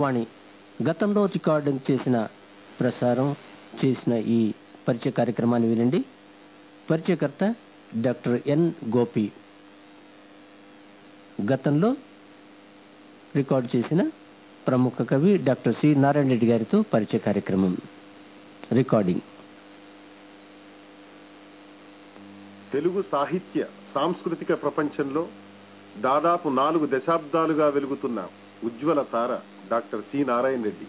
వాణి గతంలో రికార్డింగ్ చేసిన ప్రసారం చేసిన ఈ పరిచయ కార్యక్రమాన్ని వినండి. పరిచయకర్త డాక్టర్ ఎన్ గోపి. గతంలో రికార్డు చేసిన ప్రముఖ కవి డాక్టర్ సి నారాయణ రెడ్డి గారితో పరిచయ కార్యక్రమం. రికార్డింగ్. తెలుగు సాహిత్య సాంస్కృతిక ప్రపంచంలో దాదాపు నాలుగు దశాబ్దాలుగా వెలుగుతున్న ఉజ్వల తార డాక్టర్ సి నారాయణ రెడ్డి.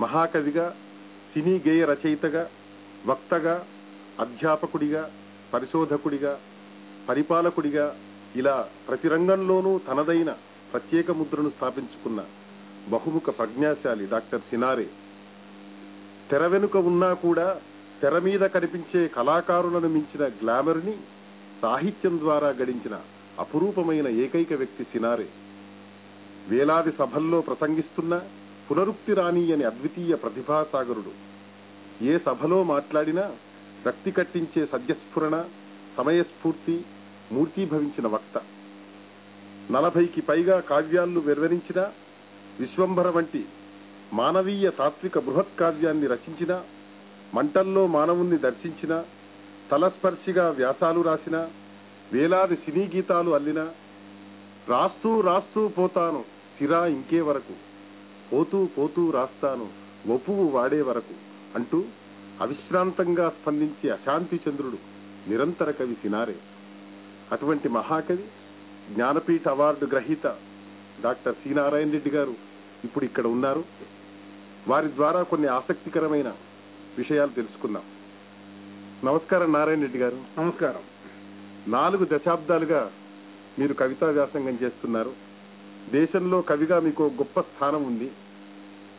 మహాకవిగా సినీ గేయ రచయితగా వక్తగా అధ్యాపకుడిగా పరిశోధకుడిగా పరిపాలకుడిగా ఇలా ప్రతి రంగంలోనూ తనదైన ప్రత్యేక ముద్రను స్థాపించుకున్న బహుముఖ ప్రజ్ఞాశాలి డాక్టర్ సినారే. తెర వెనుక ఉన్నా కూడా తెర మీద కనిపించే కళాకారులను మించిన గ్లామర్ని సాహిత్యం ద్వారా గడించిన అపురూపమైన ఏకైక వ్యక్తి సినారే. వేలాది సభల్లో ప్రసంగిస్తున్న పునరుక్తి రాణి అని అద్వితీయ ప్రతిభాసాగరుడు. ఏ సభలో మాట్లాడినా రక్తి కట్టించే సద్యస్ఫురణ సమయస్ఫూర్తి మూర్తీభవించిన వక్త. నలభైకి పైగా కావ్యాలను వెర్వరించిన విశ్వంభర వంటి మానవీయ తాత్విక బృహత్ కావ్యాన్ని రచించిన మంటల్లో మానవుణ్ణి దర్శించిన తలస్పర్శిగా వ్యాసాలు రాసిన వేలాది సినీ గీతాలు అల్లిన రాస్తూ రాస్తూ పోతాను. సిరా ఇంకే వరకు. పోతూ పోతూ రాస్తాను. వపువు వాడే వరకు. అంటూ అవిశ్రాంతంగా స్పందించే అశాంతి చంద్రుడు నిరంతర కవి సినారే. అటువంటి మహాకవి జ్ఞానపీఠ అవార్డు గ్రహీత డాక్టర్ సి నారాయణ రెడ్డి గారు ఇప్పుడు ఇక్కడ ఉన్నారు. వారి ద్వారా కొన్ని ఆసక్తికరమైన విషయాలు తెలుసుకుందాం. నమస్కారం నారాయణ రెడ్డి గారు. నమస్కారం. నాలుగు దశాబ్దాలుగా మీరు కవితా వ్యాసంగం చేస్తున్నారు. దేశంలో కవిగా మీకు గొప్ప స్థానం ఉంది.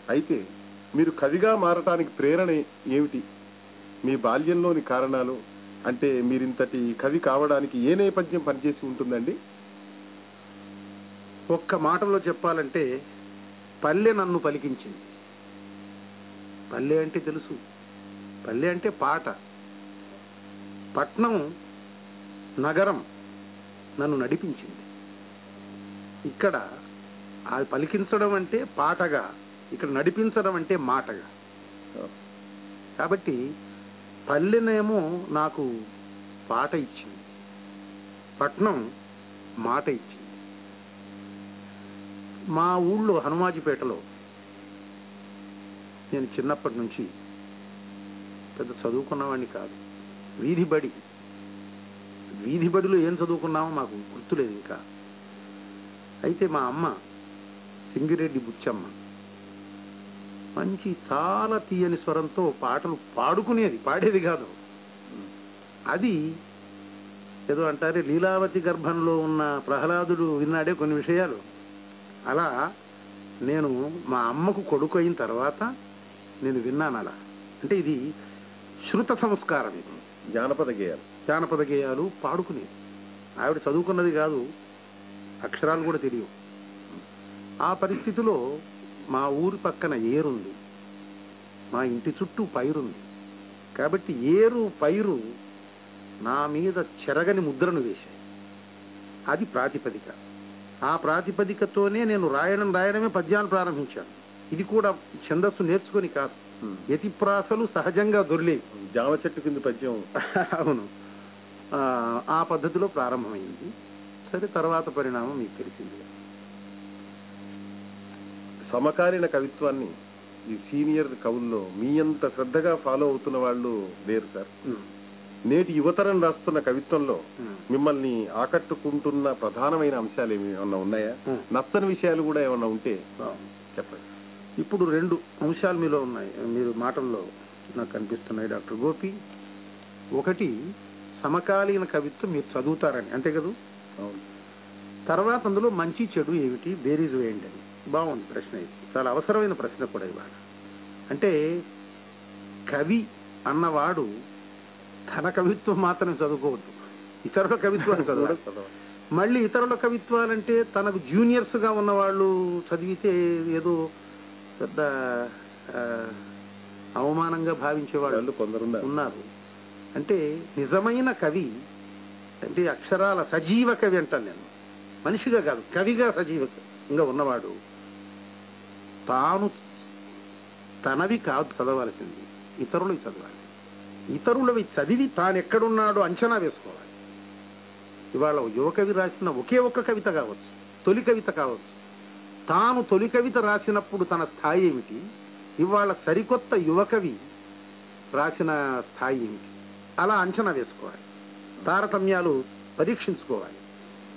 అయితే మీరు కవిగా మారటానికి ప్రేరణ ఏమిటి? మీ బాల్యంలోని కారణాలు అంటే మీరింతటి కవి కావడానికి ఏ నేపథ్యం పనిచేసి ఉంటుందండి? ఒక్క మాటలో చెప్పాలంటే పల్లె నన్ను పలికించింది. పల్లె అంటే తెలుసు. పల్లె అంటే పాట. పట్నం నగరం. నన్ను నడిపించింది. ఇక్కడ అది పలికించడం అంటే పాటగా ఇక్కడ నడిపించడం అంటే మాటగా. కాబట్టి పల్లెనేమో నాకు పాట ఇచ్చింది. పట్నం మాట ఇచ్చింది. మా ఊళ్ళో హనుమాజిపేటలో నేను చిన్నప్పటి నుంచి పెద్ద చదువుకున్నవాడిని కాదు వీధి బడి వీధి బడిలో ఏం చదువుకున్నామో మాకు గుర్తులేదు ఇంకా. అయితే మా అమ్మ సింగిరెడ్డి బుచ్చమ్మ మంచి చాలా తీయని స్వరంతో పాటలు పాడుకునేది పాడేది కాదు. అది ఏదో అంటారే లీలావతి గర్భంలో ఉన్న ప్రహ్లాదుడు విన్నాడే కొన్ని విషయాలు. అలా నేను మా అమ్మకు కొడుకు అయిన తర్వాత నేను విన్నాను అలా. అంటే ఇది శృత సంస్కారం ఇది. జానపద గేయాలు. జానపద గేయాలు పాడుకునేది. ఆవిడ చదువుకున్నది కాదు అక్షరాలు కూడా తెలియవు. ఆ పరిస్థితిలో మా ఊరి పక్కన ఏరుంది. మా ఇంటి చుట్టూ పైరుంది. కాబట్టి ఏరు పైరు నా మీద చెరగని ముద్రను వేశాయి. అది ప్రాతిపదిక. ఆ ప్రాతిపదికతోనే నేను రాయడం రాయడమే పద్యాలు ప్రారంభించాను. ఇది కూడా ఛందస్సు నేర్చుకొని కాదు. యతిప్రాసలు సహజంగా దొర్లేవి. జామ చెట్టు కింద పద్యం. అవును. ఆ, పద్ధతిలో ప్రారంభమైంది. సరే తర్వాత పరిణామం మీకు తెలిసింది సమకాలీన కవిత్వాన్ని ఈ సీనియర్ కవుల్లో మీ అంత శ్రద్ధగా ఫాలో అవుతున్న వాళ్ళు లేరు సార్. నేటి యువతరం రాస్తున్న కవిత్వంలో. మిమ్మల్ని ఆకట్టుకుంటున్న ప్రధానమైన అంశాలు ఏమి ఏమన్నా ఉన్నాయా. నచ్చని విషయాలు కూడా ఏమన్నా ఉంటే. చెప్పండి. ఇప్పుడు రెండు అంశాలు మీలో ఉన్నాయి. మీరు మాటల్లో నాకు కనిపిస్తున్నాయి డాక్టర్ గోపి. ఒకటి సమకాలీన కవిత్వం మీరు చదువుతారని అంతే కదా? తర్వాత అందులో మంచి చెడు ఏమిటి? బేరీజ్ వేయండి అని బాగుంది ప్రశ్న ఇది. చాలా అవసరమైన ప్రశ్న కూడా ఇవాళ. అంటే కవి అన్నవాడు తన కవిత్వం మాత్రం చదువుకోవద్దు. ఇతరుల కవిత్వాన్ని చదవడం. మళ్ళీ ఇతరుల కవిత్వాలంటే తనకు జూనియర్స్గా ఉన్న వాళ్ళు చదివితే ఏదో పెద్ద అవమానంగా భావించేవాళ్ళు వాళ్ళు కొందరున్నారు ఉన్నారు. అంటే నిజమైన కవి అంటే అక్షరాల సజీవ కవి అంటాను నేను. మనిషిగా కాదు కవిగా సజీవంగా ఉన్నవాడు. తాను తనవి కాదు చదవాల్సింది ఇతరులవి చదవాలి. ఇతరులవి చదివి తాను ఎక్కడున్నాడో అంచనా వేసుకోవాలి. ఇవాళ యువకవి రాసిన ఒకే ఒక్క కవిత కావచ్చు తొలి కవిత కావచ్చు. తాను తొలి కవిత రాసినప్పుడు తన స్థాయి ఏమిటి? ఇవాళ సరికొత్త యువకవి రాసిన స్థాయి ఏమిటి? అలా అంచనా వేసుకోవాలి. తారతమ్యాలు పరీక్షించుకోవాలి.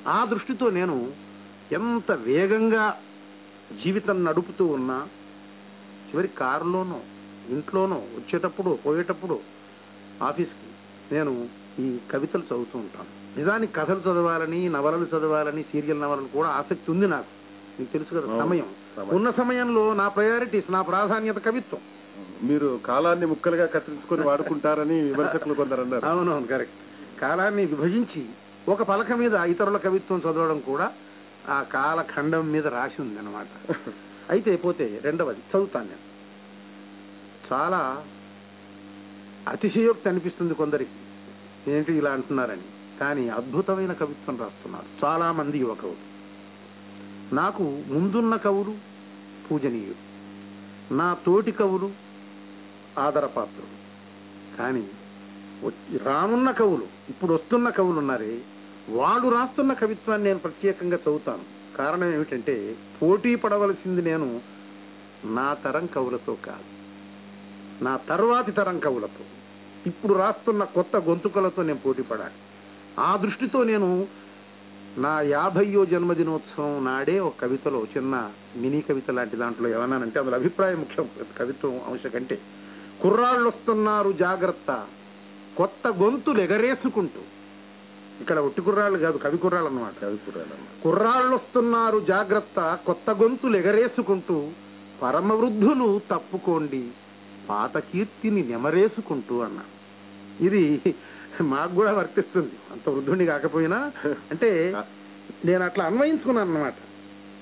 ఆ దృష్టితో నేను ఎంత వేగంగా జీవితం నడుపుతూ ఉన్నా చివరి కారులోనో ఇంట్లోనో వచ్చేటప్పుడు పోయేటప్పుడు ఆఫీస్కి నేను ఈ కవితలు చదువుతూ ఉంటాను. నిజానికి కథలు చదవాలని నవలలు చదవాలని సీరియల్ నవలలు కూడా ఆసక్తి ఉంది నాకు. మీకు తెలుసు కదా సమయం. ఉన్న సమయంలో నా ప్రయారిటీస్ నా ప్రాధాన్యత కవిత్వం. మీరు కాలాన్ని ముక్కలుగా కత్తిరించుకొని వాడుకుంటారని విమర్శకులు కొందరు అన్నారు అవునవును కరెక్ట్ కాలాన్ని విభజించి ఒక పలక మీద ఇతరుల కవిత్వం చదవడం కూడా ఆ కాలఖండం మీద రాసి ఉంది అనమాట అయితే పోతే రెండవది చదువుతాను నేను చాలా అతిశయోక్తి అనిపిస్తుంది కొందరికి. ఏంటి ఇలా అంటున్నారని. కానీ అద్భుతమైన కవిత్వం రాస్తున్నారు. చాలా మంది యువ కవులు నాకు ముందున్న కవులు పూజనీయులు. నా తోటి కవులు ఆదరపాత్రులు కానీ రానున్న కవులు ఇప్పుడు వస్తున్న కవులు ఉన్నారే వాళ్ళు రాస్తున్న కవిత్వాన్ని నేను ప్రత్యేకంగా చదువుతాను. కారణం ఏమిటంటే పోటీ పడవలసింది నేను నా తరం కవులతో కాదు. నా తర్వాతి తరం కవులతో. ఇప్పుడు రాస్తున్న కొత్త గొంతుకలతో నేను పోటీ పడాలి. ఆ దృష్టితో నేను నా యాభయ్యో జన్మదినోత్సవం నాడే ఒక కవితలో చిన్న మినీ కవిత లాంటి దాంట్లో ఏమన్నానంటే అందులో అభిప్రాయం ముఖ్యం కవిత్వం అంశం కంటే. కుర్రాళ్ళు వస్తున్నారు జాగ్రత్త. కొత్త గొంతులు ఎగరేసుకుంటూ. ఇక్కడ ఒట్టి కుర్రాళ్ళు కాదు కవి కుర్రాళ్ళు అన్నమాట చదువుకురాలమ్మా. కుర్రాళ్ళు వస్తున్నారు జాగ్రత్త కొత్త గొంతులు ఎగరేసుకుంటూ పరమ వృద్ధులు తప్పుకోండి పాత కీర్తిని నెమరేసుకుంటూ అన్నా. ఇది మాకు కూడా వర్తిస్తుంది. అంత వృద్ధుడిని కాకపోయినా అంటే నేను అట్లా అన్వయించుకున్నాను అన్నమాట.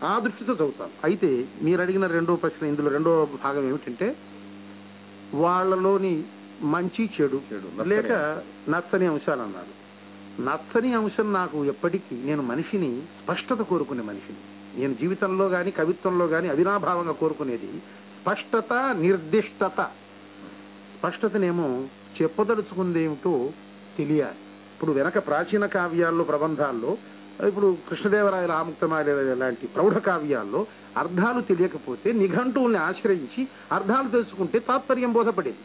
ఆ దృష్టితో చదువుతాను. అయితే మీరు అడిగిన రెండో ప్రశ్న ఇందులో రెండో భాగం ఏమిటంటే వాళ్ళలోని మంచి చెడు. లేక నచ్చని అంశాలు అన్నారు. నచ్చని అంశం నాకు ఎప్పటికీ నేను మనిషిని స్పష్టత కోరుకునే మనిషిని. నేను జీవితంలో గాని కవిత్వంలో గాని అవినాభావంగా కోరుకునేది స్పష్టత నిర్దిష్టత. స్పష్టతనేమో చెప్పదలుచుకుందేమిటో తెలియాలి. ఇప్పుడు వెనక ప్రాచీన కావ్యాల్లో ప్రబంధాల్లో ఇప్పుడు కృష్ణదేవరాయల ఆముక్తమాల లాంటి ప్రౌఢ కావ్యాల్లో అర్థాలు తెలియకపోతే నిఘంటువుల్ని ఆశ్రయించి అర్థాలు తెలుసుకుంటే తాత్పర్యం బోధపడేది.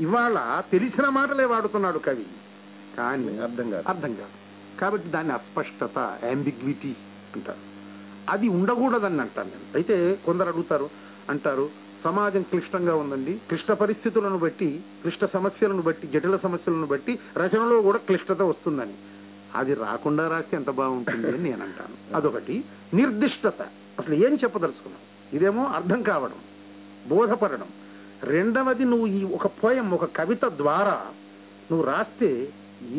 ఇవాళ తెలిసిన మాటలే వాడుతున్నాడు కవి. కానీ అర్థం కాదు. అర్థం కాదు. కాబట్టి దాన్ని అస్పష్టత అంబిగ్విటీ అంటారు. అది ఉండకూడదని అంటాను నేను. అయితే కొందరు అడుగుతారు అంటారు సమాజం క్లిష్టంగా ఉందండి. క్లిష్ట పరిస్థితులను బట్టి క్లిష్ట సమస్యలను బట్టి జటిల సమస్యలను బట్టి రచనలో కూడా క్లిష్టత వస్తుందని. అది రాకుండా రాస్తే ఎంత బాగుంటుంది అని నేను అంటాను అదొకటి. నిర్దిష్టత. అసలు ఏం చెప్పదలుచుకున్నావు? ఇదేమో అర్థం కావడం. బోధపడడం. రెండవది నువ్వు ఈ ఒక పోయం ఒక కవిత ద్వారా నువ్వు రాస్తే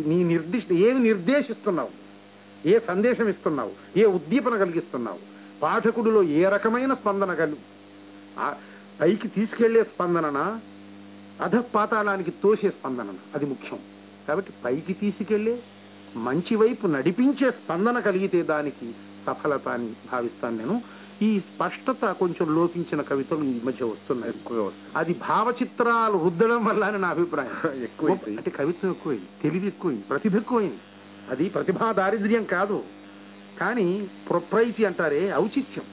నీ నిర్దిష్ట ఏమి నిర్దేశిస్తున్నావు? ఏ సందేశం ఇస్తున్నావు? ఏ ఉద్దీపన కలిగిస్తున్నావు? పాఠకుడిలో ఏ రకమైన స్పందన కలి పైకి తీసుకెళ్ళే స్పందననా? అధ పాతాళానికి తోసే స్పందన అది ముఖ్యం. కాబట్టి పైకి తీసుకెళ్ళే మంచి వైపు నడిపించే స్పందన కలిగితే దానికి సఫలత అని భావిస్తాను నేను. ఈ స్పష్టత కొంచెం లోపించిన కవితలు ఈ మధ్య వస్తున్నాయి. ఎక్కువగా అది భావచిత్రాలు రుద్దడం వల్ల అని నా అభిప్రాయం. ఎక్కువైపోయి. అంటే కవిత్వం ఎక్కువైంది తెలివి ఎక్కువైంది ప్రతిభ ఎక్కువైంది. అది ప్రతిభా దారిద్ర్యం కాదు. కానీ ప్రొప్రైటీ అంటారే ఔచిత్యం.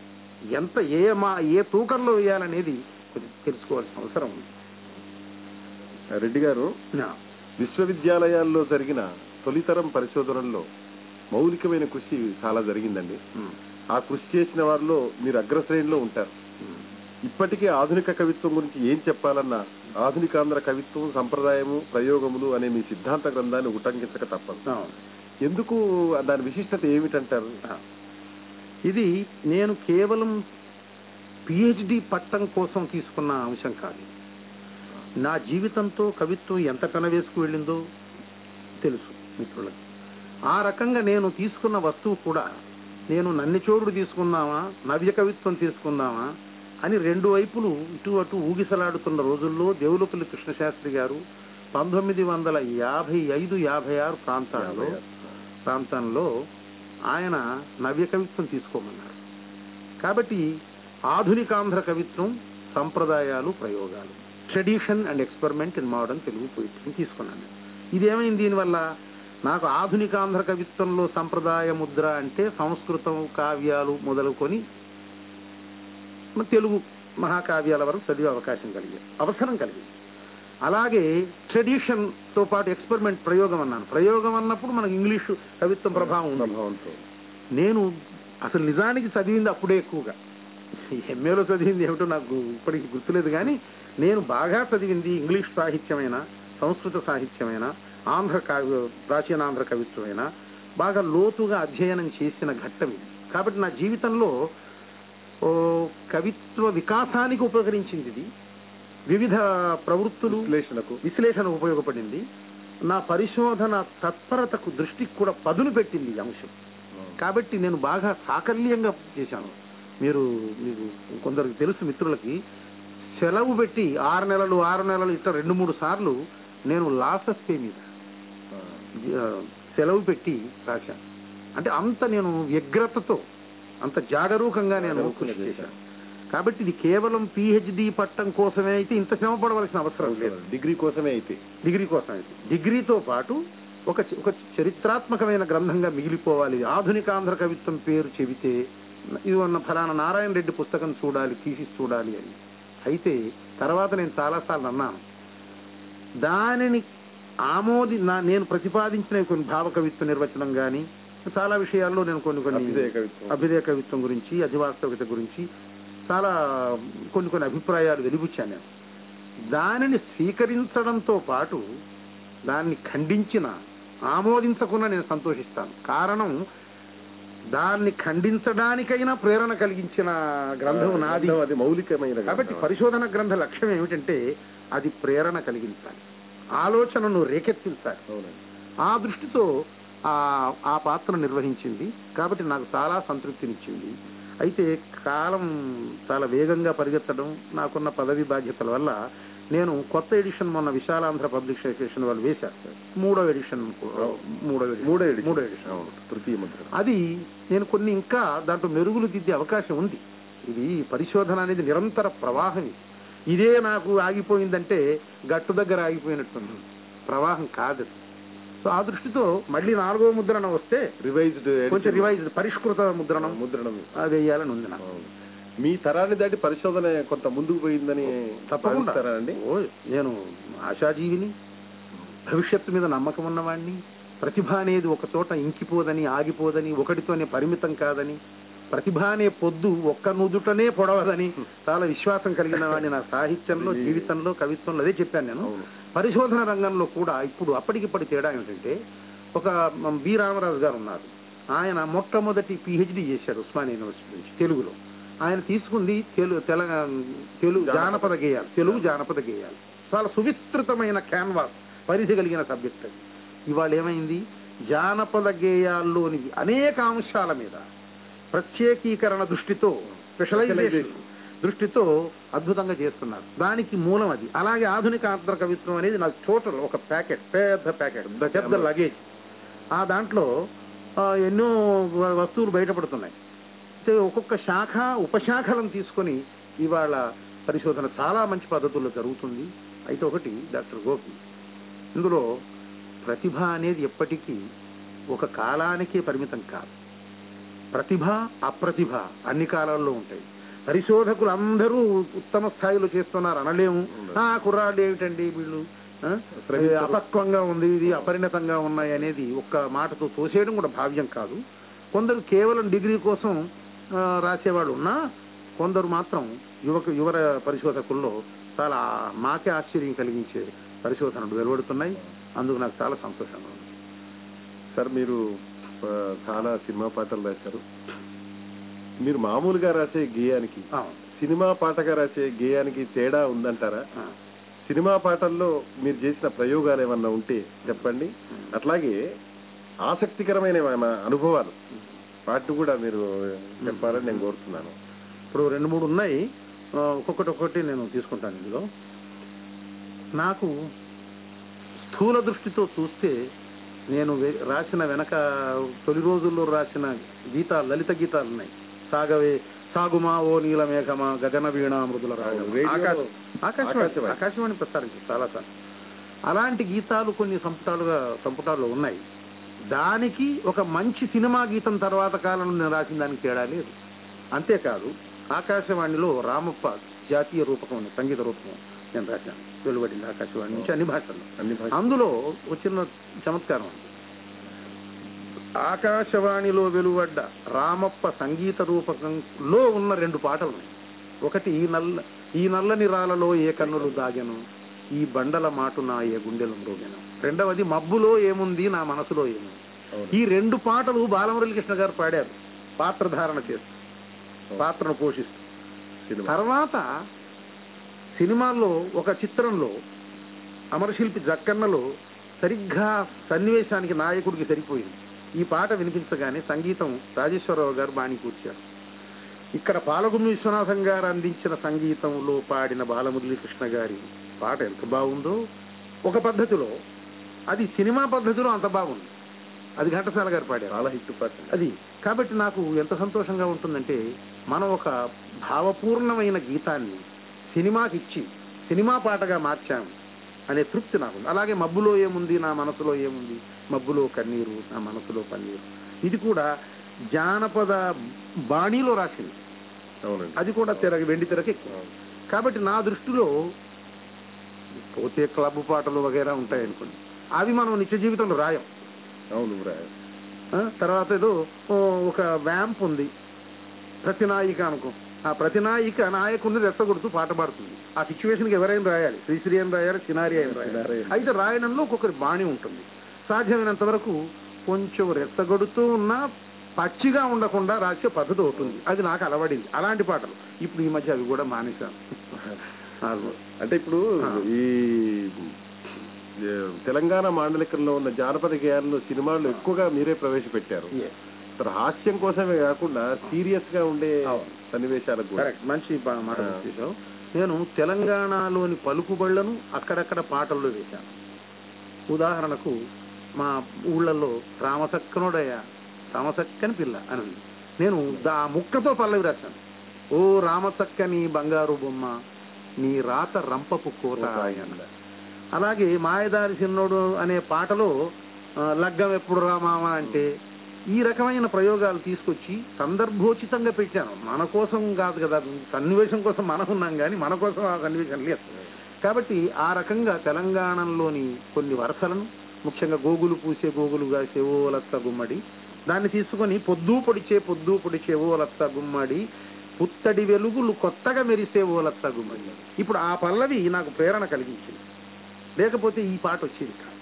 ఎంత ఏ మా ఏ తూకంలో వేయాలనేది కొంచెం తెలుసుకోవాల్సిన అవసరం ఉంది. రెడ్డి గారు. విశ్వవిద్యాలయాల్లో జరిగిన తొలితరం పరిశోధనల్లో మౌలికమైన కృషి చాలా జరిగిందండి. ఆ కృషి చేసిన వారిలో మీరు అగ్రశ్రేణిలో ఉంటారు. ఇప్పటికే ఆధునిక కవిత్వం గురించి ఏం చెప్పాలన్నా ఆధునికాంధ్ర కవిత్వం సంప్రదాయము ప్రయోగములు అనే మీ సిద్ధాంత గ్రంథాన్ని ఉటంకించక తప్పదు. ఎందుకు దాని విశిష్టత ఏమిటంటారు. ఇది నేను కేవలం పిహెచ్డి పట్టం కోసం తీసుకున్న అంశం కాదు నా జీవితంతో కవిత్వం ఎంత పెనవేసుకు వెళ్ళిందో తెలుసు మిత్రులకు. ఆ రకంగా నేను తీసుకున్న వస్తువు కూడా నేను నన్నిచోడుడు తీసుకుందామా నవ్య కవిత్వం తీసుకుందామా అని రెండు వైపులు ఇటు అటు ఊగిసలాడుతున్న రోజుల్లో దేవులపల్లి కృష్ణశాస్త్రి గారు పంతొమ్మిది వందల యాభై ఐదు యాభై ఆరు ప్రాంతాల్లో ప్రాంతంలో ఆయన నవ్య కవిత్వం తీసుకోమన్నారు. కాబట్టి ఆధునికాంధ్ర కవిత్వం సంప్రదాయాలు ప్రయోగాలు tradition and experiment in modern Telugu poetry తీసుకున్నాను. ఇదేమైంది దీనివల్ల? నాకు ఆధునికాంధ్ర కవిత్వంలో సంప్రదాయ ముద్ర అంటే సంస్కృతం కావ్యాలు మొదలుకొని తెలుగు మహాకావ్యాల వరకు చదివే అవకాశం కలిగింది అవసరం కలిగింది అలాగే ట్రెడిషన్తో పాటు ఎక్స్పెరిమెంట్ ప్రయోగం అన్నాను. ప్రయోగం అన్నప్పుడు మనకు ఇంగ్లీషు కవిత్వం ప్రభావం ఉంది. నేను అసలు నిజానికి చదివింది అప్పుడే ఎక్కువగా. ఎంఏలో చదివింది ఏమిటో నాకు ఇప్పటికి గుర్తులేదు కానీ నేను బాగా చదివింది ఇంగ్లీష్ సాహిత్యమైన? సంస్కృత సాహిత్యమైన ఆంధ్ర కావ్య ప్రాచీన ఆంధ్ర కవిత్వమైన బాగా లోతుగా అధ్యయనం చేసిన ఘట్టం ఇది. కాబట్టి నా జీవితంలో ఓ కవిత్వ వికాసానికి ఉపకరించింది ఇది. వివిధ ప్రవృత్తులు విశ్లేషణకు. విశ్లేషణ ఉపయోగపడింది. నా పరిశోధన తత్పరతకు దృష్టికి కూడా పదును పెట్టింది ఈ అంశం. కాబట్టి నేను బాగా సాకల్యంగా చేశాను. మీరు మీకు కొందరికి తెలుసు మిత్రులకి సెలవు పెట్టి ఆరు నెలలు ఆరు నెలలు ఇట్లా రెండు మూడు సార్లు నేను లాసస్ పే మీద సెలవు పెట్టి రాశాను అంటే అంత నేను వ్యగ్రతతో అంత జాగరూకంగా నేను కృషి చేశాను కాబట్టి ఇది కేవలం పిహెచ్డి పట్టం కోసమే అయితే ఇంత శ్రమ పడవలసిన అవసరం లేదు. డిగ్రీ కోసమే అయితే. డిగ్రీ కోసం అయితే. డిగ్రీతో పాటు ఒక ఒక చరిత్రాత్మకమైన గ్రంథంగా మిగిలిపోవాలి. ఆధునిక ఆంధ్ర కవిత్వం పేరు చెబితే ఇది ఉన్న ఫలానా నారాయణ రెడ్డి పుస్తకం చూడాలి తీసి చూడాలి అని. అయితే తర్వాత నేను చాలాసార్లు అన్నాను దానిని ఆమోది నా నేను ప్రతిపాదించిన కొన్ని భావ కవిత్వ నిర్వచనం కానీ చాలా విషయాల్లో నేను కొన్ని కొన్ని. అభ్యుదయ కవిత్వం గురించి అధివాస్తవికత గురించి చాలా కొన్ని కొన్ని అభిప్రాయాలు వెలిబుచ్చాను నేను దానిని స్వీకరించడంతో పాటు దాన్ని ఖండించిన ఆమోదించకుండా నేను సంతోషిస్తాను కారణం దాన్ని ఖండించడానికైనా ప్రేరణ కలిగించిన గ్రంథం నాది. అది మౌలికమైన కాబట్టి. పరిశోధన గ్రంథ లక్ష్యం ఏమిటంటే అది ప్రేరణ కలిగించాలి. ఆలోచనను రేకెత్తించాలి. ఆ దృష్టితో ఆ ఆ పాత్ర నిర్వహించింది. కాబట్టి నాకు చాలా సంతృప్తినిచ్చింది. అయితే కాలం చాలా వేగంగా పరిగెత్తడం నాకున్న పదవి బాధ్యతల వల్ల నేను కొత్త ఎడిషన్ మొన్న విశాలాంధ్ర పబ్లిక్ అసోసియేషన్ వాళ్ళు వేశారు మూడో ఎడిషన్ మూడో ఎడిషన్. మూడో మూడో ఎడిషన్. తృతీయ ముద్ర అది నేను కొన్ని ఇంకా దాంట్లో మెరుగులు దిద్దే అవకాశం ఉంది. ఇది పరిశోధన అనేది నిరంతర ప్రవాహం ఇది. నాకు ఆగిపోయిందంటే గట్టు దగ్గర ఆగిపోయినట్టుంది. ప్రవాహం కాదు. సో ఆ దృష్టితో మళ్ళీ నాలుగో ముద్రణ వస్తే రివైజ్డ్ కొంచెం రివైజ్ పరిష్కృత ముద్రణం ముద్రణం. అది వేయాలని ఉంది నాకు. మీ తరాన్ని దాటి పరిశోధన కొంత ముందుకు పోయిందని తప్పకుండా. అండి నేను ఆశాజీవిని. భవిష్యత్తు మీద నమ్మకం ఉన్నవాడిని ప్రతిభ అనేది ఒక చోట ఇంకిపోదని ఆగిపోదని ఒకటితోనే పరిమితం కాదని. ప్రతిభ అనే పొద్దు ఒక్క నుదుటనే పొడవదని. చాలా విశ్వాసం కలిగిన వాడిని నా సాహిత్యంలో జీవితంలో కవిత్వంలో అదే చెప్పాను నేను. పరిశోధన రంగంలో కూడా ఇప్పుడు అప్పటికిప్పటి తేడా ఏమిటంటే ఒక బి రామరాజు గారు ఉన్నారు. ఆయన మొట్టమొదటి పిహెచ్డి చేశారు ఉస్మానియా యూనివర్సిటీ నుంచి తెలుగులో. ఆయన తీసుకుంది తెలుగు తెలంగాణ తెలుగు జానపద గేయాలు తెలుగు జానపద గేయాలు. చాలా సువిస్తృతమైన క్యాన్వాస్ పరిధి కలిగిన సబ్జెక్ట్ అది. ఇవాళ ఏమైంది? జానపద గేయాల్లోని అనేక అంశాల మీద ప్రత్యేకీకరణ దృష్టితో స్పెషలైజేషన్ దృష్టితో అద్భుతంగా చేస్తున్నారు. దానికి మూలం అది. అలాగే ఆధునిక ఆంధ్ర కవిత్వం అనేది నాకు టోటల్ ఒక ప్యాకెట్ పెద్ద ప్యాకెట్ పెద్ద లగేజ్ ఆ దాంట్లో ఎన్నో వస్తువులు బయటపడుతున్నాయి. అయితే ఒక్కొక్క శాఖ ఉపశాఖలను తీసుకొని ఇవాళ పరిశోధన చాలా మంచి పద్ధతుల్లో జరుగుతుంది. అయితే ఒకటి డాక్టర్ గోపి ఇందులో ప్రతిభ అనేది ఎప్పటికీ ఒక కాలానికే పరిమితం కాదు. ప్రతిభ అప్రతిభ అన్ని కాలాల్లో ఉంటాయి. పరిశోధకులు అందరూ ఉత్తమ స్థాయిలో చేస్తున్నారు అనలేము. ఆ కుర్రాళ్ళు ఏమిటండి వీళ్ళు? అపక్వంగా ఉంది ఇది అపరిణతంగా ఉన్నాయి అనేది ఒక్క మాటతో తోసేయడం కూడా భావ్యం కాదు. కొందరు కేవలం డిగ్రీ కోసం ఆ, రాసేవాళ్ళు ఉన్నా కొందరు మాత్రం యువక యువర పరిశోధకుల్లో చాలా మాకే ఆశ్చర్యం కలిగించే పరిశోధనలు వెలువడుతున్నాయి. అందుకు నాకు చాలా సంతోషంగా ఉంది. సార్ మీరు చాలా సినిమా పాటలు రాశారు. మీరు మామూలుగా రాసే గేయానికి సినిమా పాటగా రాసే గేయానికి తేడా ఉందంటారా. సినిమా పాటల్లో మీరు చేసిన ప్రయోగాలు ఏమన్నా ఉంటే చెప్పండి. అట్లాగే ఆసక్తికరమైన అనుభవాలు? వాటిని కూడా మీరు చెప్పాలని నేను కోరుతున్నాను. ఇప్పుడు రెండు మూడు ఉన్నాయి. ఒక్కొక్కటి ఒక్కొక్కటి నేను తీసుకుంటాను ఇందులో. నాకు స్థూల దృష్టితో చూస్తే నేను రాసిన వెనక తొలి రోజుల్లో రాసిన గీతాలు లలిత గీతాలు ఉన్నాయి. సాగవే సాగుమా ఓ నీల మేఘమా గగన వీణ మృదుల ఆకాశవాణి ప్రసారించింది చాలా సార్లు అలాంటి గీతాలు కొన్ని సంపుటాలుగా సంపుటాల్లో ఉన్నాయి. దానికి ఒక మంచి సినిమా గీతం తర్వాత కాలంలో నేను రాసిన దానికి తేడా లేదు. అంతేకాదు ఆకాశవాణిలో రామప్ప జాతీయ రూపకం సంగీత రూపకం నేను రాశాను. వెలువడింది ఆకాశవాణి నుంచి అన్ని భాషల్లో. అందులో చిన్న చమత్కారం ఆకాశవాణిలో వెలువడ్డ రామప్ప సంగీత రూపకంలో ఉన్న రెండు పాటలు ఒకటి ఈ నల్ల ఈ నల్లని రాలలో ఏ కన్నులు దాగెను? ఈ బండల మాటు నా ఏ గుండెలు మ్రోగెను రెండవది మబ్బులో ఏముంది నా మనసులో ఏముంది. ఈ రెండు పాటలు బాలమురళీకృష్ణ గారు పాడారు పాత్రధారణ చేస్తూ పాత్రను పోషిస్తూ. తర్వాత సినిమాల్లో ఒక చిత్రంలో అమరశిల్పి జక్కన్నలో సరిగ్గా సన్నివేశానికి నాయకుడికి సరిపోయింది. ఈ పాట వినిపించగానే సంగీతం రాజేశ్వరరావు గారు బాణి కూర్చారు ఇక్కడ పాలగుమ్మి విశ్వనాథం గారు అందించిన సంగీతంలో పాడిన బాలమురళీ కృష్ణ గారి పాట ఎంత బాగుందో. ఒక పద్ధతిలో అది సినిమా పద్ధతిలో అంత బాగుంది. అది ఘంటసాల గారు పాడారు. చాలా హిట్ పాట. అది. కాబట్టి నాకు ఎంత సంతోషంగా ఉంటుందంటే మనం ఒక భావపూర్ణమైన గీతాన్ని సినిమాకి ఇచ్చి సినిమా పాటగా మార్చాము అనే తృప్తి నాకు ఉంది. అలాగే మబ్బులో ఏముంది నా మనసులో ఏముంది? మబ్బులో కన్నీరు నా మనసులో పన్నీరు. ఇది కూడా జానపద బాణీలో రాసింది. అది కూడా తెర వెండి తెరకి. కాబట్టి నా దృష్టిలో పోతే క్లబ్ పాటలు వగైరా ఉంటాయి అనుకోండి అవి మనం నిత్య జీవితంలో రాయం. అవును రా. ఆ, తర్వాత ఏదో ఒక వ్యాంప్ ఉంది. ప్రతినాయిక అనుకో. ఆ ప్రతినాయిక నాయకుడిని రెచ్చగొడుతూ పాట పాడుతుంది. ఆ సిచ్యువేషన్కి ఎవరైనా రాయాలి. శ్రీశ్రీ అని రాయాలి సినారి అయిన రాయాలి. అయితే రాయడంలో ఒక్కొక్కరి బాణి ఉంటుంది. సాధ్యమైనంత వరకు కొంచెం రెచ్చగొడుతూ ఉన్నా పచ్చిగా ఉండకుండా రాసే పద్ధతి అవుతుంది అది నాకు అలవడింది అలాంటి పాటలు. ఇప్పుడు ఈ మధ్య అవి కూడా మానేశాను. అంటే ఇప్పుడు. ఈ తెలంగాణ మాండలికంలో ఉన్న జానపద గేయాలను సినిమాల్లో ఎక్కువగా మీరే ప్రవేశపెట్టారు. హాస్యం కోసమే కాకుండా సీరియస్గా ఉండే. సన్నివేశాలకు మంచి మాట చేశావు నేను తెలంగాణలోని పలుకుబళ్ళను అక్కడక్కడ పాటల్లో వేశాను. ఉదాహరణకు మా ఊళ్ళల్లో రామసక్కనుడయ్య రామసక్కని పిల్ల అని నేను దా ముక్కతో పల్లవి రాశాను. ఓ రామసక్కని బంగారు బొమ్మ నీ రాత రంపపు కోట ఆయన. అలాగే మాయదారి చిన్నోడు అనే పాటలో లగ్గం ఎప్పుడు రామామ అంటే ఈ రకమైన ప్రయోగాలు తీసుకొచ్చి సందర్భోచితంగా పెట్టాను. మన కోసం కాదు కదా సన్నివేశం కోసం మనకున్నాం కానీ మన కోసం ఆ సన్నివేశం లేదు. కాబట్టి ఆ రకంగా తెలంగాణలోని కొన్ని వరసలను ముఖ్యంగా గోగులు పూసే గోగులు కాసే ఓ లత్త గుమ్మడి దాన్ని తీసుకొని పొద్దు పొడిచే పొద్దు పొడిచే ఓ లత్త గుమ్మడి పుత్తడి వెలుగులు కొత్తగా మెరిసే ఓ లత్త గుమ్మడి. ఇప్పుడు ఆ పల్లవి నాకు ప్రేరణ కలిగించింది. లేకపోతే ఈ పాట వచ్చేది కాదు.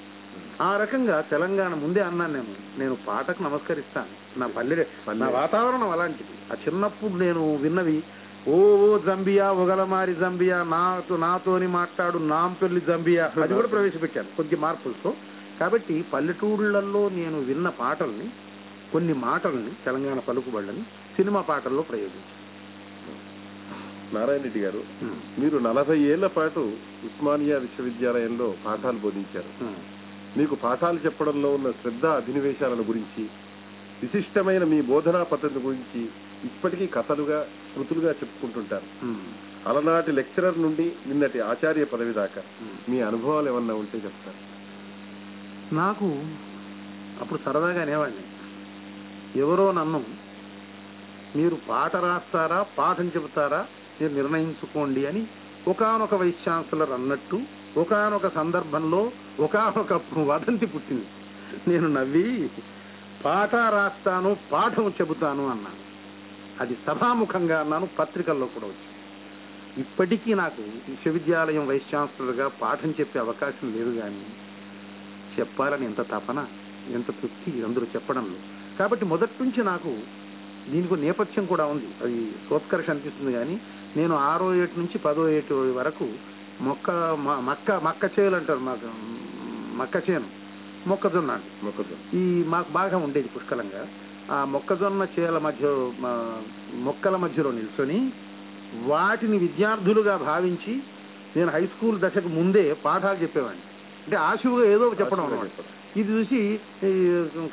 ఆ రకంగా తెలంగాణ ముందే అన్నాను నేను. నేను పాటకు నమస్కరిస్తాను. నా పల్లె నా వాతావరణం అలాంటిది. ఆ చిన్నప్పుడు నేను విన్నవి ఓ ఓ జంబియా ఒగలమారి జంబియా నాతో నాతోని మాట్లాడు నాంపెల్లి జంబియా. అది కూడా ప్రవేశపెట్టాను. కొద్ది మార్పులతో. కాబట్టి పల్లెటూళ్ళల్లో నేను విన్న పాటల్ని కొన్ని మాటల్ని తెలంగాణ పలుకుబళ్ళని సినిమా పాటల్లో ప్రయోగించాను నారాయణ రెడ్డి గారు మీరు నలభై ఏళ్ళ పాటు ఉస్మానియా విశ్వవిద్యాలయంలో పాఠాలు బోధించారు. మీకు పాఠాలు చెప్పడంలో ఉన్న శ్రద్ధ అభినవేశాలను గురించి విశిష్టమైన మీ బోధనా పద్ధతి గురించి ఇప్పటికీ కథలుగా స్మృతులుగా చెప్పుకుంటుంటారు. అలనాటి లెక్చరర్ నుండి నిన్నటి ఆచార్య పదవి దాకా మీ అనుభవాలు ఏమన్నా ఉంటే చెప్తారు. నాకు అప్పుడు సరదాగా అనేవాడిని. ఎవరో నన్ను మీరు పాట రాస్తారా పాఠం చెబుతారా మీరు నిర్ణయించుకోండి అని ఒకానొక వైస్ ఛాన్సలర్ అన్నట్టు ఒకానొక సందర్భంలో ఒకానొక వదంతి పుట్టింది. నేను నవ్వి పాట రాస్తాను పాఠం చెబుతాను అన్నాను. అది సభాముఖంగా అన్నాను పత్రికల్లో కూడా వచ్చింది. ఇప్పటికీ నాకు విశ్వవిద్యాలయం వైస్ ఛాన్సలర్గా పాఠం చెప్పే అవకాశం లేదు కానీ చెప్పాలని ఎంత తపన ఎంత తృప్తి అందరూ చెప్పడంలో కాబట్టి మొదటి నుంచి నాకు దీనికి నేపథ్యం కూడా ఉంది. అది సోత్కర్ష అనిపిస్తుంది కానీ నేను ఆరో ఏటు నుంచి పదో ఏటు వరకు మొక్క మక్క మక్క చేలు అంటారు మాకు మక్క చేను మొక్కజొన్న. మొక్కజొన్న. ఈ మాకు బాగా ఉండేది పుష్కలంగా. ఆ మొక్కజొన్న చేల మధ్య మొక్కల మధ్యలో నిల్చొని వాటిని విద్యార్థులుగా భావించి నేను హై స్కూల్ దశకు ముందే పాఠాలు చెప్పేవాడిని. అంటే ఆశువుగా ఏదో చెప్పడం చెప్పడం. ఇది చూసి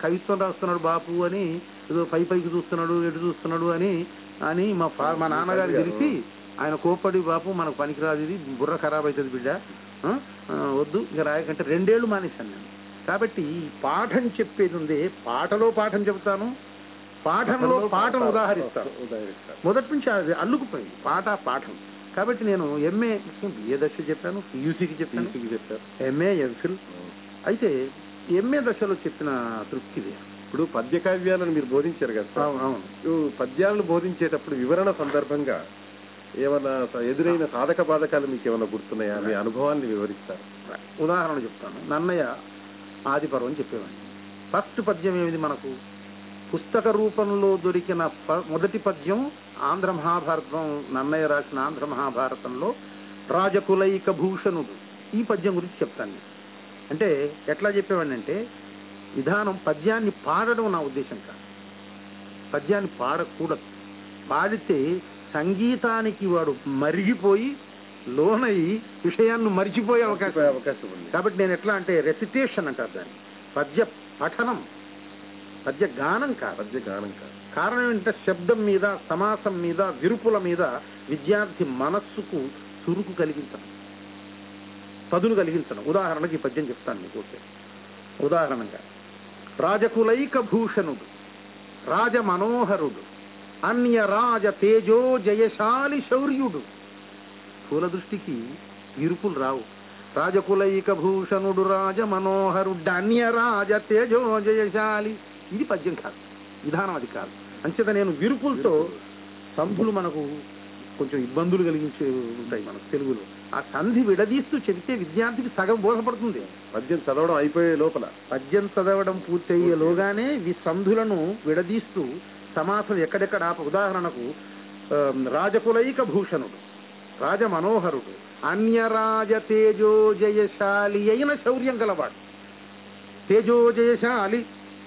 కవిత్వం రాస్తున్నాడు బాపు అని ఏదో పై పైకి చూస్తున్నాడు ఎటు చూస్తున్నాడు అని అని మా ఫా మా నాన్నగారికి తెలిసి ఆయన కోప్పడి బాపు మనకు పనికిరాదు ఇది బుర్ర ఖరాబ్ అవుతుంది బిడ్డ. వద్దు ఇంకా రాయకంటే రెండేళ్ళు మానేశాను నేను. కాబట్టి పాఠం చెప్పేది ఉంది పాటలో పాఠం చెబుతాను. పాఠంలో పాఠం ఉదాహరిస్తాను. మొదటి నుంచి అది అల్లుకుపోయింది పాట పాఠం. కాబట్టి నేను ఎంఏ బిఏ దశ చెప్పాను పియూసీకి చెప్పాను. చెప్పారు. ఎంఏ ఎంఫిల్ అయితే ఎంఏ దశలో చెప్పిన తృప్తి వేరు. ఇప్పుడు పద్య కావ్యాలను మీరు బోధించారు కదా. అవును పద్యాలను బోధించేటప్పుడు వివరణ సందర్భంగా ఏమన్నా ఎదురైన సాధక బాధకాలు మీకు ఏమైనా గుర్తున్నాయా? మీ అనుభవాన్ని వివరిస్తారు? ఉదాహరణ చెప్తాను. నన్నయ్య ఆదిపర్వం చెప్పేవాడిని ఫస్ట్ పద్యం ఏమిది మనకు? పుస్తక రూపంలో దొరికిన మొదటి పద్యం ఆంధ్ర మహాభారతం నన్నయ్య రాసిన ఆంధ్ర మహాభారతంలో రాజకులైక భూషణుడు. ఈ పద్యం గురించి చెప్తాను. అంటే ఎట్లా చెప్పేవాడిని అంటే విధానం పద్యాన్ని పాడడం నా ఉద్దేశం కాదు. పద్యాన్ని పాడకూడదు. పాడితే సంగీతానికి వాడు మరిగిపోయి లోనయి విషయాన్ని మరిచిపోయే అవకాశం అవకాశం ఉంది. కాబట్టి నేను ఎట్లా అంటే రెసిటేషన్ అంటారు దాన్ని. పద్య పఠనం. పద్య గానం కాదు. పద్య గానం కాదు. కారణం ఏంటంటే శబ్దం మీద సమాసం మీద విరుపుల మీద విద్యార్థి మనస్సుకు చురుకు కలిగించడం సదును కలిగించడం ఉదాహరణకి ఈ పద్యం చెప్తాను మీకు ఉదాహరణగా రాజకులైక భూషణుడు రాజ మనోహరుడు అన్య రాజ తేజో జయశాలి శౌర్యుడు. పూల దృష్టికి ఇరుపులు రావు. రాజకులైక భూషణుడు రాజ మనోహరుడు అన్య రాజ తేజో జయశాలి ఇది పద్యం కాదు. విధానం అది కాదు. అంచేత నేను విరుపులతో సంభులు మనకు కొంచెం ఇబ్బందులు కలిగించే ఉంటాయి మనకు తెలుగులో. ఆ సంధి విడదీస్తూ చెబితే విద్యార్థికి సగం బోధపడుతుంది. పద్యం చదవడం అయిపోయే లోపల. పద్యం చదవడం పూర్తయ్యేలోగానే ఈ సంధులను విడదీస్తూ సమాసం ఎక్కడెక్కడ ఆప ఉదాహరణకు రాజకులైక భూషణుడు రాజ మనోహరుడు అన్యరాజ తేజో జయశాలి అయిన శౌర్యం గలవాడు. తేజో జయశాలి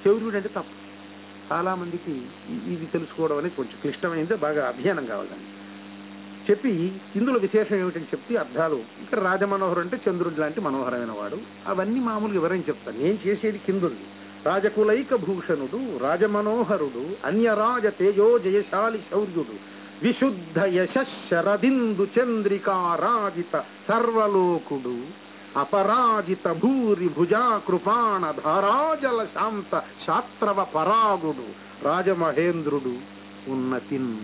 శౌర్యుడు అంటే తప్పు. చాలా మందికి ఇది తెలుసుకోవడం అనేది కొంచెం క్లిష్టమైంది బాగా అధ్యయనం కావాలని చెప్పి ఇందులో విశేషం ఏమిటని చెప్పి అర్థాలు. ఇక్కడ రాజమనోహర్ అంటే చంద్రుడు లాంటి మనోహరమైన వాడు. అవన్నీ మామూలుగా వివరం చెప్తాను నేను చేసేది కిందుంది. రాజకులైక భూషణుడు రాజమనోహరుడు అన్యరాజ తేజో జయశాలి శౌర్యుడు విశుద్ధ యశరదిందు చంద్రికారాజిత సర్వలోకుడు అపరాజిత భూరి భుజా కృపాణ ధారాజల శాంత శాస్త్రవ పరాగుడు రాజమహేంద్రుడు ఉన్నతిన్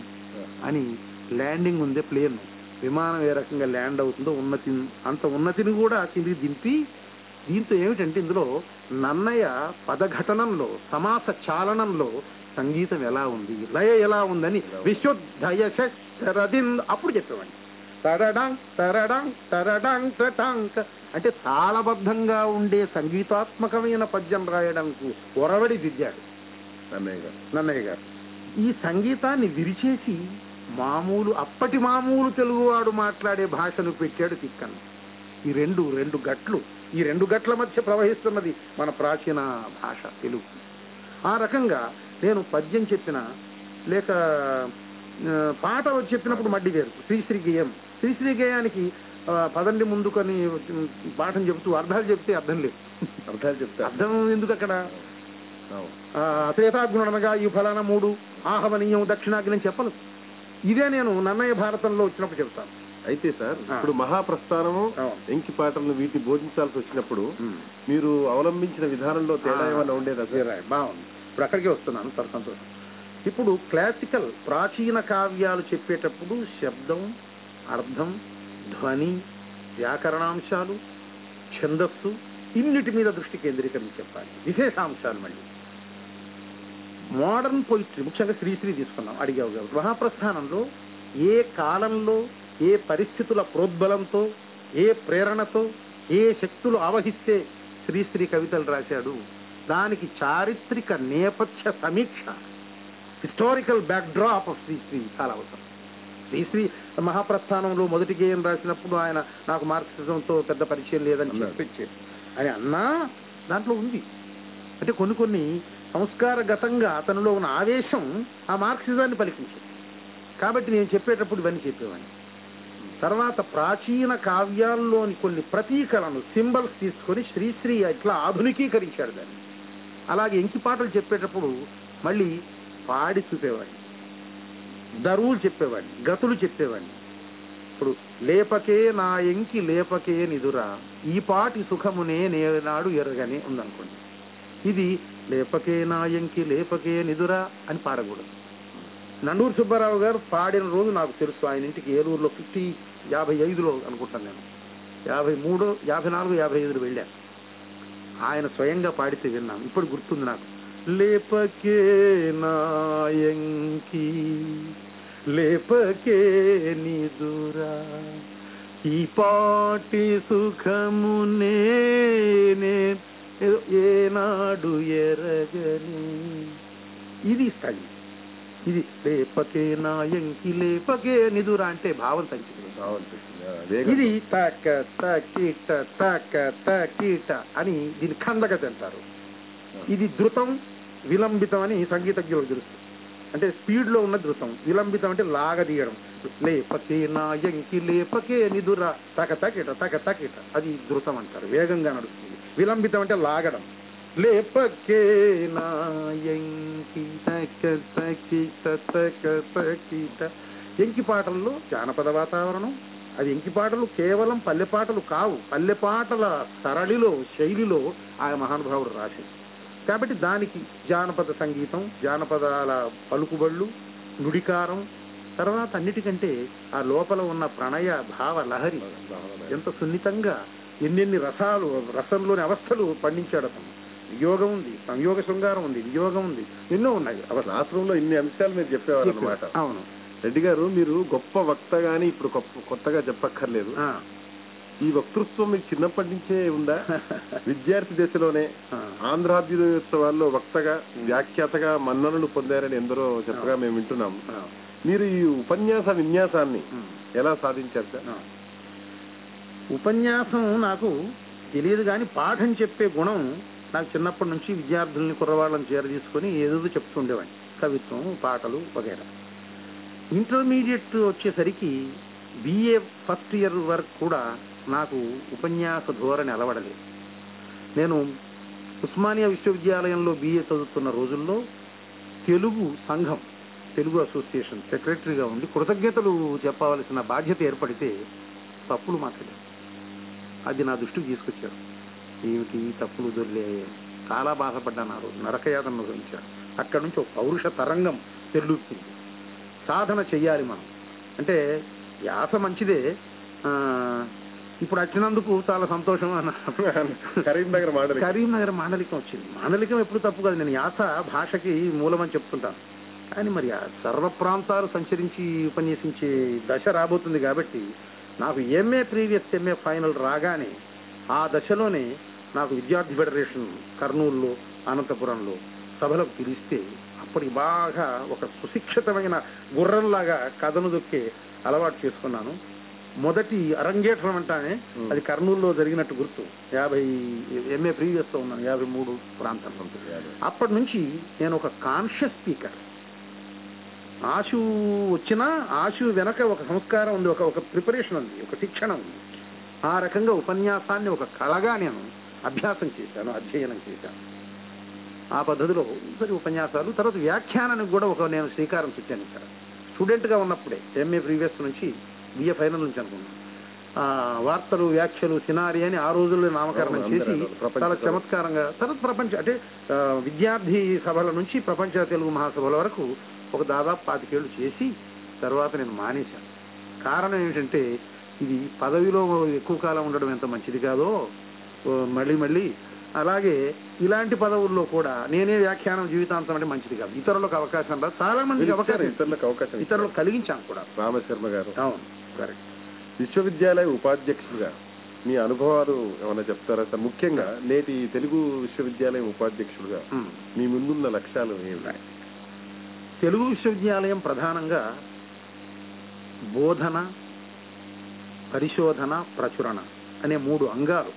అని ల్యాండింగ్ ఉంది ప్లేన్ విమానం ఏ రకంగా ల్యాండ్ అవుతుందో ఉన్నతి అంత ఉన్నతిని కూడా కిందికి దింపి దీంతో ఏమిటంటే ఇందులో నన్నయ్య పదఘటనంలో సమాస చాలనంలో సంగీతం ఎలా ఉంది లయ ఎలా ఉందని విశుద్ధయ శరదిన్ అప్పుడు చెప్పేవాడిని. తరడాంగ్ తరడాంగ్ తరడాంగ్ తటాంగ్ అంటే తాళబద్ధంగా ఉండే సంగీతాత్మకమైన పద్యం రాయడానికి ఒరవడి దిద్దాడు. అన్నయ్య గారు. నన్నయ్య గారు. ఈ సంగీతాన్ని విరిచేసి మామూలు అప్పటి మామూలు తెలుగువాడు మాట్లాడే భాషను పెట్టాడు తిక్కన్. ఈ రెండు రెండు గట్లు ఈ రెండు గట్ల మధ్య ప్రవహిస్తున్నది మన ప్రాచీన భాష తెలుగు. ఆ రకంగా నేను పద్యం చెప్పిన లేక పాట చెప్పినప్పుడు మడ్డి వేరు శ్రీశ్రీ గేయం శ్రీశ్రీ గేయానికి పదండి ముందుకొని పాఠం చెబుతూ అర్థాలు చెప్తే అర్థం లేదు. అర్థాలు చెప్తారు. అర్థం ఎందుకు అక్కడ? శ్వేతాగ్నుడనగా ఈ ఫలానా మూడు ఆహవనీయం దక్షిణాగ్ని చెప్పను. ఇదే నేను నన్నయ్య భారతంలో వచ్చినప్పుడు చెప్తాను అయితే సార్. ఇప్పుడు మహాప్రస్థానము అవును. ఎంకి పాటలను వీటిని బోధించాల్సి వచ్చినప్పుడు. మీరు అవలంబించిన విధానంలో తేడా. ఏమైనా ఉండేదా సార్ బాగుంది ఇప్పుడు అక్కడికే వస్తున్నాను సార్ సంతోషం ఇప్పుడు క్లాసికల్ ప్రాచీన కావ్యాలు చెప్పేటప్పుడు శబ్దం అర్థం ధ్వని వ్యాకరణాంశాలు ఛందస్సు ఇన్నిటి మీద దృష్టి కేంద్రీకరించి చెప్పాలి విశేషాంశాలు మళ్ళీ మోడర్న్ పొయిట్రీ ముఖ్యంగా శ్రీశ్రీ తీసుకున్నాం అడిగావు కాబట్టి. మహాప్రస్థానంలో ఏ కాలంలో ఏ పరిస్థితుల ప్రోద్బలంతో ఏ ప్రేరణతో ఏ శక్తులు ఆవహిస్తే శ్రీశ్రీ కవితలు రాశాడు? దానికి చారిత్రక నేపథ్య సమీక్ష హిస్టారికల్ బ్యాక్డ్రాప్ ఆఫ్ శ్రీశ్రీ చాలా అవసరం. శ్రీశ్రీ మహాప్రస్థానంలో మొదటి గేయం రాసినప్పుడు ఆయన నాకు మార్క్సిజంతో పెద్ద పరిచయం లేదని. చెప్పొచ్చాడు అని అన్నా దాంట్లో ఉంది. అంటే కొన్ని కొన్ని సంస్కారగతంగా అతనిలో ఉన్న ఆవేశం ఆ మార్క్సిజాన్ని పలికించింది కాబట్టి నేను చెప్పేటప్పుడు ఇవన్నీ చెప్పేవాడిని. తర్వాత ప్రాచీన కావ్యాల్లోని కొన్ని ప్రతీకలను సింబల్స్ తీసుకొని శ్రీశ్రీ ఇట్లా ఆధునికీకరించాడు దాన్ని. అలాగే ఎంకి పాటలు చెప్పేటప్పుడు మళ్ళీ పాడి చూపేవాడిని. దరువులు చెప్పేవాడిని గతులు చెప్పేవాడిని. ఇప్పుడు లేపకే నా ఎంకి లేపకే నిదురా ఈ పాటి సుఖమునే నేనాడు ఎరగనే ఉందనుకోండి. ఇది లేపకే నాయంకి లేపకే నిదురా అని పాడకూడదు. నండూరు సుబ్బారావు గారు పాడిన రోజు నాకు తెలుసు. ఆయన ఇంటికి ఏలూరులో ఫిఫ్టీ యాభై ఐదులో అనుకుంటాను నేను. యాభై మూడు యాభై నాలుగు యాభై ఐదులో వెళ్ళాను ఆయన స్వయంగా పాడితే విన్నాను. ఇప్పుడు గుర్తుంది నాకు. లేపకే నాయంకి లేపకే నిదురా. ఈ పాటి సుఖమునే నే- ఏనాడు ఎరగని. ఇది స్థలి. ఇది లేపకే నాయంకి లేపకే నిదురా అంటే భావం తగ్గింది. ఇది తక తకీట తక తకీట అని దీని ఖండగతి అంటారు. ఇది ధృతం విలంబితం అని సంగీతజ్ఞులకు తెలుసు. అంటే స్పీడ్లో ఉన్న ధృతం. విలంబితం అంటే లాగదీయడం. లేపకే నాయంకి లేపకే నిధుర తక తకిట తక తకిట. అది ధృతం అంటారు. వేగంగా నడుస్తుంది. విలంబితం అంటే లాగడం. లేపకే నాయంకి తక తకిట తక తకిట. ఎంకి పాటల్లో జానపద వాతావరణం. అది ఎంకి పాటలు కేవలం పల్లె పాటలు కావు. పల్లె పాటల సరళిలో శైలిలో ఆ మహానుభావుడు రాశారు కాబట్టి దానికి జానపద సంగీతం జానపదాల పలుకుబళ్ళు నుడికారం తర్వాత అన్నిటికంటే ఆ లోపల ఉన్న ప్రణయ భావ లహరి ఎంత సున్నితంగా ఎన్నెన్ని రసాలు రసంలోని అవస్థలు పండించాడు అతను. వియోగం ఉంది సంయోగ శృంగారం ఉంది వియోగం ఉంది ఎన్నో ఉన్నాయి. క్లాస్ రూమ్లో ఇన్ని అంశాలు మీరు చెప్పేవారు అనమాట అవును. రెడ్డి గారు మీరు గొప్ప వక్త గాని ఇప్పుడు కొత్తగా చెప్పక్కర్లేదు. ఈ వక్తృత్వం మీకు చిన్నప్పటి నుంచే ఉందా విద్యార్థి దశలోనే ఆ. ఆంధ్రాభ్యుదయోత్సవాల్లో వక్తగా వ్యాఖ్యాతగా మన్ననలు పొందారని ఎందరో చెప్పగా మేము వింటున్నాం. మీరు ఈ ఉపన్యాస విన్యాసాన్ని. ఎలా సాధించారు సార్. ఉపన్యాసం నాకు తెలియదు కానీ పాఠం చెప్పే గుణం నాకు చిన్నప్పటి నుంచి విద్యార్థుల్ని కుర్రవాళ్ళని చేరదీసుకొని ఏదో చెప్తుండేవాడిని కవిత్వం పాటలు వగైరా ఇంటర్మీడియట్ వచ్చేసరికి బిఏ ఫస్ట్ ఇయర్ వరకు కూడా నాకు ఉపన్యాస ధోరణి అలవడలేదు. నేను ఉస్మానియా విశ్వవిద్యాలయంలో బిఏ చదువుతున్న రోజుల్లో తెలుగు సంఘం తెలుగు అసోసియేషన్ సెక్రటరీగా ఉండి కృతజ్ఞతలు చెప్పవలసిన బాధ్యత ఏర్పడితే తప్పులు మాట్లాడారు. అది నా దృష్టికి తీసుకొచ్చారు. ఏమిటి తప్పులు దొరిలే చాలా బాధపడ్డాను ఆ రోజు. నరకయాతను అనుభవించాను. అక్కడి నుంచి ఒక పౌరుష తరంగం తెల్లుతుంది సాధన చెయ్యాలి మనం. అంటే యాస మంచిదే ఇప్పుడు వచ్చినందుకు చాలా సంతోషం అన్నారు కరీంనగర్ మాటలు కరీంనగర్ మాండలికం వచ్చింది. మాండలికం ఎప్పుడు తప్పు కాదు. నేను యాస భాషకి మూలమని చెప్తుంటాను కానీ మరి సర్వ ప్రాంతాలు సంచరించి ఉపన్యసించే దశ రాబోతుంది కాబట్టి నాకు ఎంఏ ప్రీవియస్ ఎంఏ ఫైనల్ రాగానే ఆ దశలోనే నాకు విద్యార్థి ఫెడరేషన్ కర్నూలులో అనంతపురంలో సభలకు పిలిస్తే అప్పటికి బాగా ఒక సుశిక్షితమైన గుర్రంలాగా కథను దొక్కే అలవాటు చేసుకున్నాను. మొదటి అరంగేట్రం అంటానే అది కర్నూలులో జరిగినట్టు గుర్తు. యాభై ఎంఏ ప్రీవియస్తో ఉన్నాను యాభై మూడు ప్రాంతంలో అప్పటి నుంచి నేను ఒక కాన్షియస్ స్పీకర్ ఆశు వచ్చినా ఆశు వెనక ఒక సంస్కారం ఉంది ఒక ఒక ప్రిపరేషన్ ఉంది ఒక శిక్షణ ఉంది. ఆ రకంగా ఉపన్యాసాన్ని ఒక కళగా నేను అభ్యాసం చేశాను అధ్యయనం చేశాను. ఆ పద్ధతిలో సరి ఉపన్యాసాలు తర్వాత వ్యాఖ్యానానికి కూడా ఒక నేను శ్రీకారం చుట్టాను ఇక్కడ. స్టూడెంట్గా ఉన్నప్పుడే ఎంఏ ప్రీవియస్ నుంచి బిఏ ఫైనల్ నుంచి అనుకున్నాను ఆ, వార్తలు వ్యాఖ్యలు సినారి అని ఆ రోజుల్లో నామకరణం చేసి చాలా. చమత్కారంగా తర్వాత ప్రపంచ అంటే విద్యార్థి సభల నుంచి ప్రపంచ తెలుగు మహాసభల వరకు ఒక దాదాపు పాతికేళ్ళు చేసి తర్వాత నేను మానేశాను కారణం ఏంటంటే ఇది పదవిలో ఎక్కువ కాలం ఉండడం ఎంత మంచిది కాదో మళ్ళీ మళ్ళీ అలాగే ఇలాంటి పదవుల్లో కూడా నేనే వ్యాఖ్యానం జీవితాంతం అంటే మంచిది కాదు. ఇతరులకు అవకాశం రాదు చాలా మందికి అవకాశం ఇతరులకు అవకాశం. ఇతరులకు కలిగించాను కూడా. రామశర్మ గారు. అవును కరెక్ట్ విశ్వవిద్యాలయ ఉపాధ్యక్షులుగా మీ అనుభవాలు ఏమైనా చెప్తారా సార్? ముఖ్యంగా నేటి తెలుగు విశ్వవిద్యాలయం ఉపాధ్యక్షులుగా మీ ముందున్న లక్ష్యాలు ఏమి తెలుగు విశ్వవిద్యాలయం ప్రధానంగా బోధన పరిశోధన ప్రచురణ అనే మూడు అంగాలు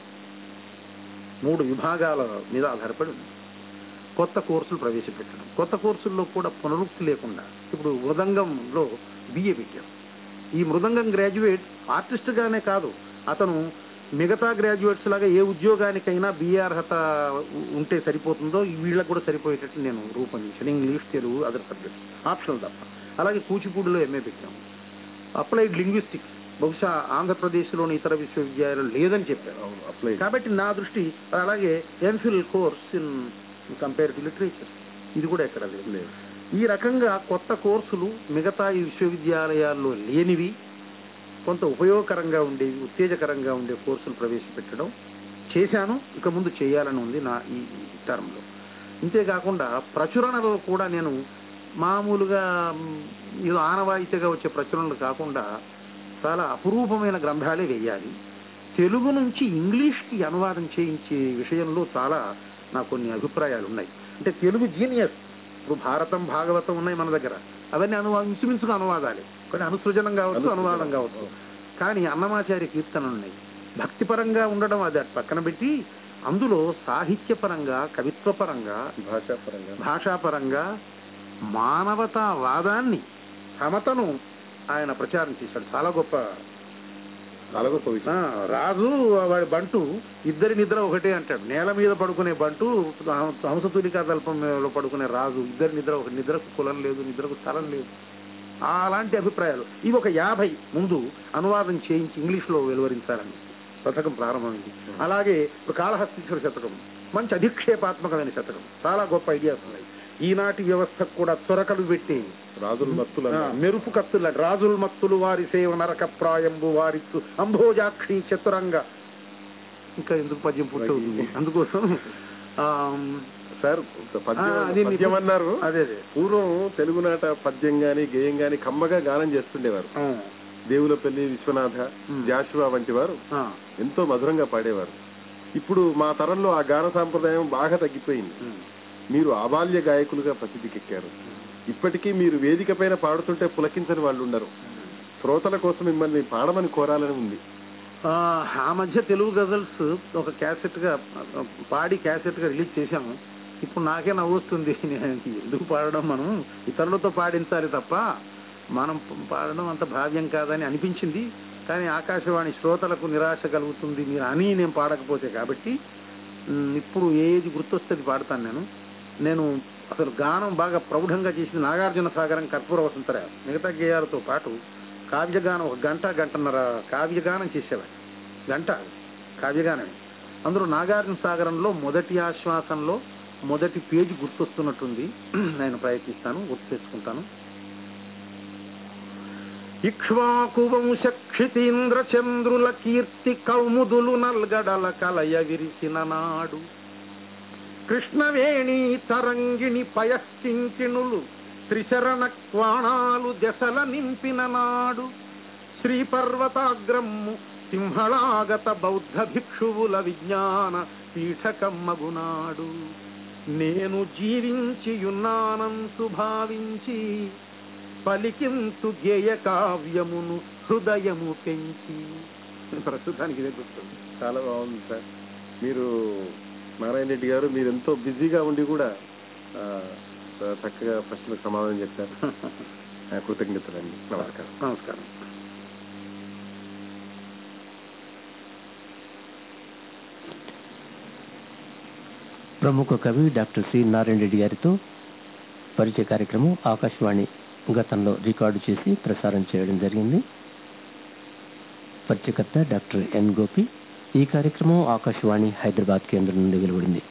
మూడు విభాగాల మీద ఆధారపడి ఉంది కొత్త కోర్సులు ప్రవేశపెట్టడం. కొత్త కోర్సుల్లో కూడా పునరుక్తి లేకుండా ఇప్పుడు మృదంగంలో బిఏ పెట్టారు. ఈ మృదంగం గ్రాడ్యుయేట్ ఆర్టిస్ట్గానే కాదు అతను మిగతా గ్రాడ్యుయేట్స్ లాగా ఏ ఉద్యోగానికైనా బిఏ అర్హత ఉంటే సరిపోతుందో వీళ్ళకు కూడా సరిపోయేటట్టు నేను రూపొందించాను. English Telugu other subjects. Optional తప్ప. అలాగే కూచిపూడిలో ఎంఏ పెట్టాము. Applied linguistics. బహుశా ఆంధ్రప్రదేశ్లోని ఇతర విశ్వవిద్యాలయాలు లేదని చెప్పారు. కాబట్టి నా దృష్టి అలాగే M Phil course in compare literature. ఇది కూడా ఎక్కడ లేదు. ఈ రకంగా కొత్త కోర్సులు మిగతా ఈ విశ్వవిద్యాలయాల్లో లేనివి కొంత ఉపయోగకరంగా ఉండేవి ఉత్తేజకరంగా ఉండే కోర్సులు ప్రవేశపెట్టడం చేశాను. ఇక ముందు చేయాలని ఉంది నా ఈ టర్మ్లో. ఇంతేకాకుండా ప్రచురణలో కూడా నేను మామూలుగా ఏదో ఆనవాయితీగా వచ్చే ప్రచురణలు కాకుండా చాలా అపురూపమైన గ్రంథాలే వేయాలి. తెలుగు నుంచి ఇంగ్లీష్కి అనువాదం చేయించే విషయంలో చాలా నాకు కొన్ని అభిప్రాయాలు ఉన్నాయి అంటే తెలుగు జీనియస్. ఇప్పుడు భారతం భాగవతం ఉన్నాయి మన దగ్గర. అవన్నీ అనువాదం ఇంచుమించుగా అనువాదాలే. కొన్ని అనుసృజనం కావచ్చు. అనువాదం కావచ్చు. కానీ అన్నమాచార్య కీర్తనలు ఉన్నాయి. భక్తిపరంగా ఉండడం అది పక్కన పెట్టి అందులో సాహిత్యపరంగా కవిత్వపరంగా భాషాపరంగా. భాషాపరంగా మానవతావాదాన్ని సమతను ఆయన ప్రచారం చేశాడు. చాలా గొప్ప. చాలా గొప్ప విషయం. రాజు వాడి బంటు ఇద్దరి నిద్ర ఒకటే అంటాడు. నేల మీద పడుకునే బంటు హంసతులికా తల్పంలో పడుకునే రాజు ఇద్దరి నిద్ర ఒక నిద్రకు కులం లేదు నిద్రకు స్థలం లేదు. అలాంటి అభిప్రాయాలు. ఇవి ఒక యాభై ముందు అనువాదం చేయించి ఇంగ్లీష్లో వెలువరించాలని. శతకం ప్రారంభమైంది. అలాగే ఇప్పుడు కాళహస్తీశ్వర శతకం. మంచి అధిక్షేపాత్మకమైన శతకం. చాలా గొప్ప ఐడియాస్ ఉన్నాయి. ఈనాటి వ్యవస్థకు కూడా చొరకలు పెట్టి రాజుల మత్తులు. మెరుపు కత్తుల రాజుల్ మత్తులు వారి సేవ నరక ప్రాయంబు వారిత్తు. అంభోజాక్షి చతురంగ. ఇంకా ఎందుకు పద్యం పూర్తవుతుంది అందుకోసం సార్ పద్యం అన్నారు. అదే పూర్వం తెలుగునాట పద్యం గాని గేయం గాని కమ్మగా గానం చేస్తుండేవారు. దేవులపల్లి విశ్వనాథ. జాషువా వంటి వారు ఎంతో మధురంగా పాడేవారు. ఇప్పుడు మా తరంలో ఆ గాన సాంప్రదాయం బాగా తగ్గిపోయింది. మీరు ఆబాల్య గాయకులుగా ప్రసిద్ధికెక్కారు. ఇప్పటికీ మీరు వేదిక పైన పాడుతుంటే పులకించని వాళ్ళు ఉండరు శ్రోతల కోసం మిమ్మల్ని పాడమని కోరాలని ఉంది. ఆ, మధ్య తెలుగు గజల్స్ ఒక క్యాసెట్గా పాడి క్యాసెట్గా రిలీజ్ చేశాము. ఇప్పుడు నాకే నవ్వు వస్తుంది నేను ఎందుకు పాడడం మనం? ఇతరులతో పాడించాలి తప్ప మనం పాడడం అంత భావ్యం కాదని అనిపించింది. కానీ ఆకాశవాణి శ్రోతలకు నిరాశ కలుగుతుంది. మీరు అని నేను పాడకపోతే కాబట్టి ఇప్పుడు ఏది గుర్తొస్తుంది పాడతాను నేను. నేను అసలు గానం బాగా ప్రౌఢంగా చేసింది నాగార్జున సాగరం కర్పూర వసంతరా మిగతా గేయాలతో పాటు కావ్యగానం ఒక గంట గంటన్నర కావ్యగానం చేసేవాడు గంట కావ్యగానం అందులో నాగార్జున సాగరంలో మొదటి ఆశ్వాసంలో మొదటి పేజీ గుర్తొస్తున్నట్టుంది. నేను ప్రయత్నిస్తాను గుర్తు తెచ్చుకుంటాను ఇక్ష్వాకు క్షితీంద్ర చంద్రుల కీర్తి కౌముదులు నల్గడల కలయ విరిసిన నాడు కృష్ణవేణి తరంగిణి పయశ్చింకిణులు త్రిశరణ క్వాణాలు దశల నింపిన నాడు శ్రీపర్వతాగ్రమ్ము సింహళాగత బౌద్ధ భిక్షువుల విజ్ఞాన పీఠకమ్మగునాడు నేను జీవించియున్నానంతు భావించి పలికింతు గేయ కావ్యమును హృదయము పెంచి. ప్రస్తుతానికి ఇదే గుర్తుంది చాలా బాగుంది సార్. మీరు నారాయణ రెడ్డి గారు మీరు ఎంతో బిజీగా ఉండి కూడా చక్కగా ప్రశ్నలకు సమాధానం చెప్పారు. కృతజ్ఞతలండి. నమస్కారం. నమస్కారం. ప్రముఖ కవి డాక్టర్ సి నారాయణ రెడ్డి గారితో పరిచయ కార్యక్రమం ఆకాశవాణి గతంలో రికార్డు చేసి ప్రసారం చేయడం జరిగింది. పరిచయకర్త డాక్టర్ ఎన్ గోపి ఈ కార్యక్రమం ఆకాశవాణి హైదరాబాద్ కేంద్రం నుండి వెలువడింది.